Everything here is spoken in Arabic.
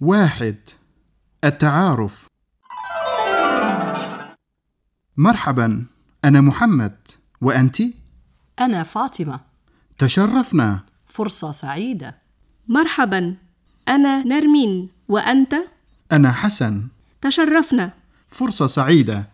واحد. التعارف. مرحبا أنا محمد. وأنت؟ أنا فاطمة. تشرفنا. فرصة سعيدة. مرحبا أنا نرمين. وأنت؟ أنا حسن. تشرفنا. فرصة سعيدة.